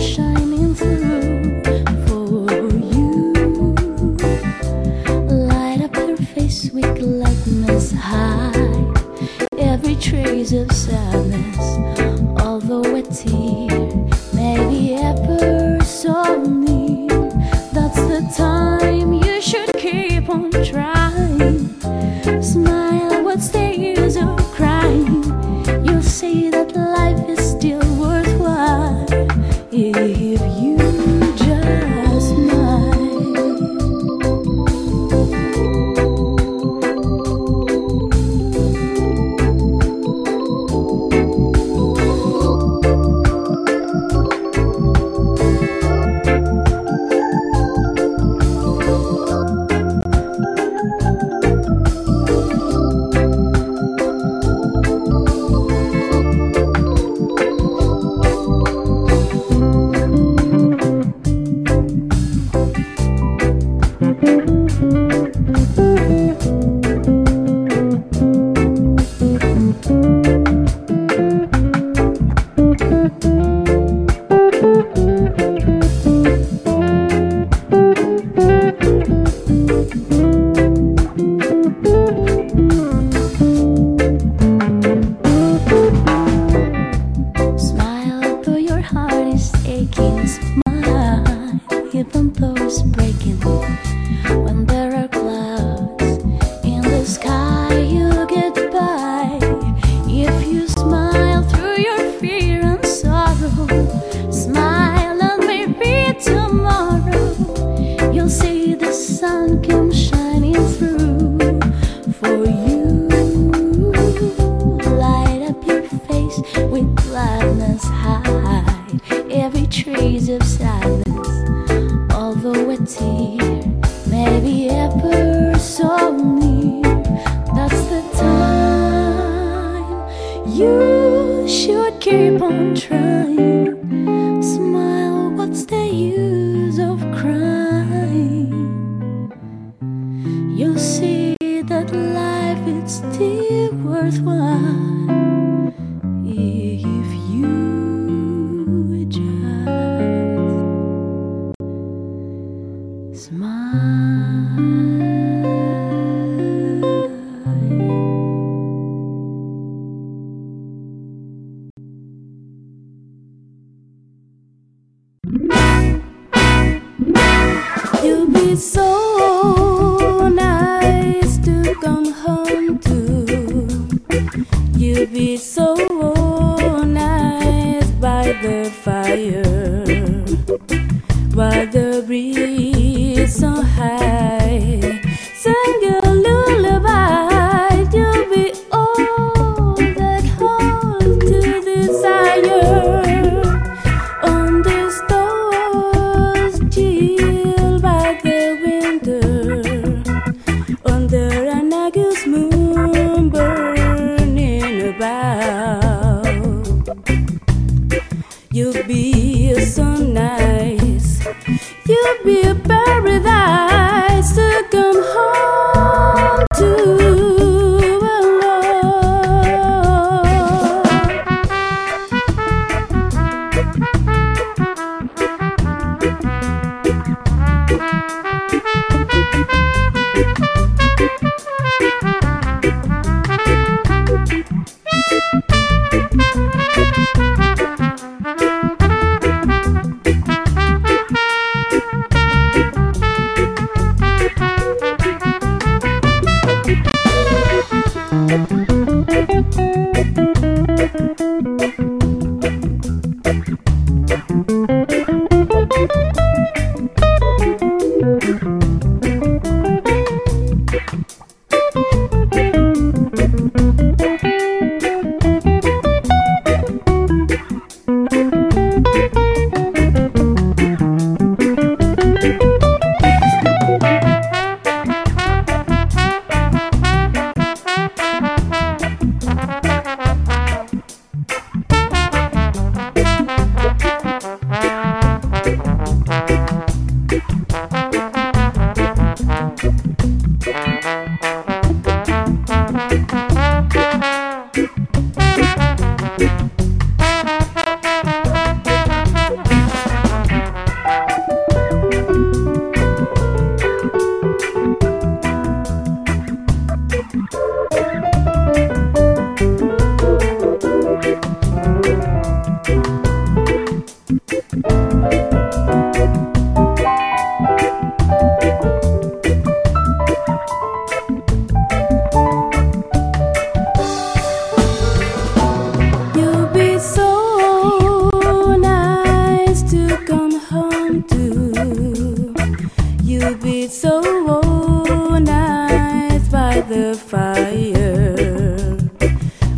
sunshine.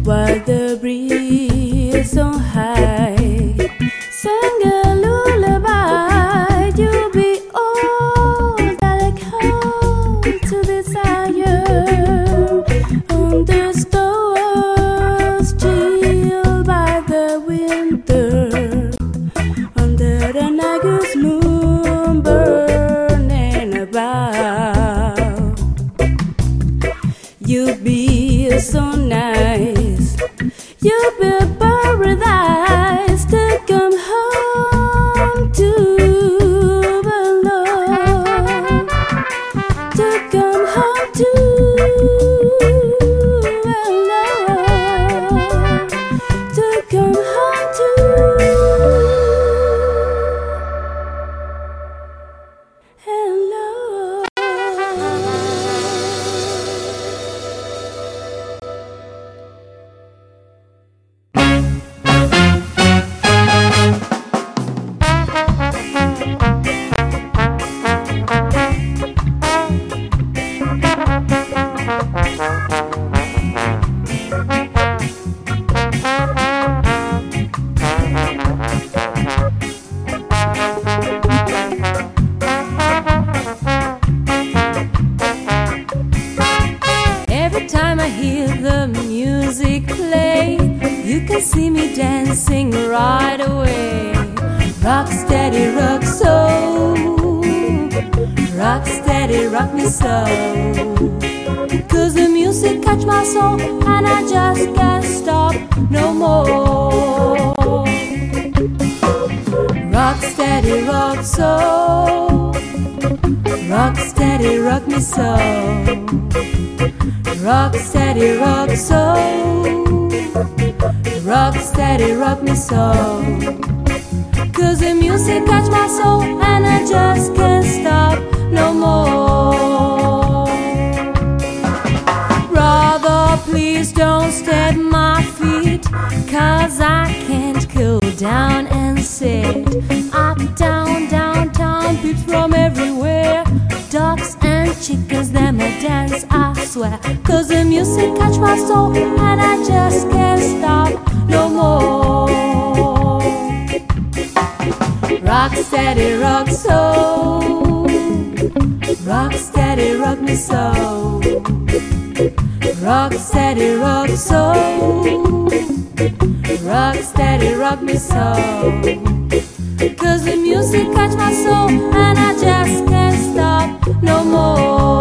while the breeze Cause the music catch my soul and I just can't stop no more. Rock steady, rock so. Rock steady, rock me so. Rock steady, rock so. Rock steady, rock me so. Cause the music catch my soul and I just can't stop no more. just at my feet. Cause I can't go down and sit. Up, down, downtown, peeps from everywhere. Ducks and chickens, them a dance, I swear. Cause the music catch my soul and I just can't stop no more. Rock steady, rock so. Rock steady, rock me so. Rock steady, rock so. Rock steady, rock me so. Cause the music catch my soul and I just can't stop no more.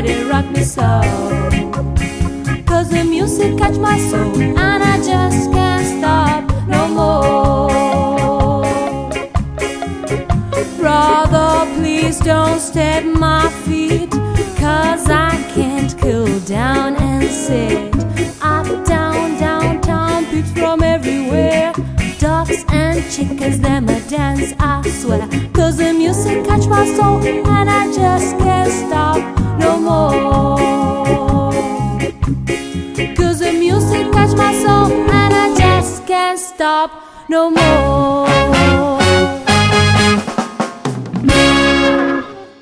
it rock me so. Cause the music catch my soul and I just can't stop no more. Brother, please don't step my feet. Cause I can't cool down and sit up, down, downtown, peeps from everywhere. ducks and chickens, them a dance, I swear. Cause the music catch my soul and I just can't.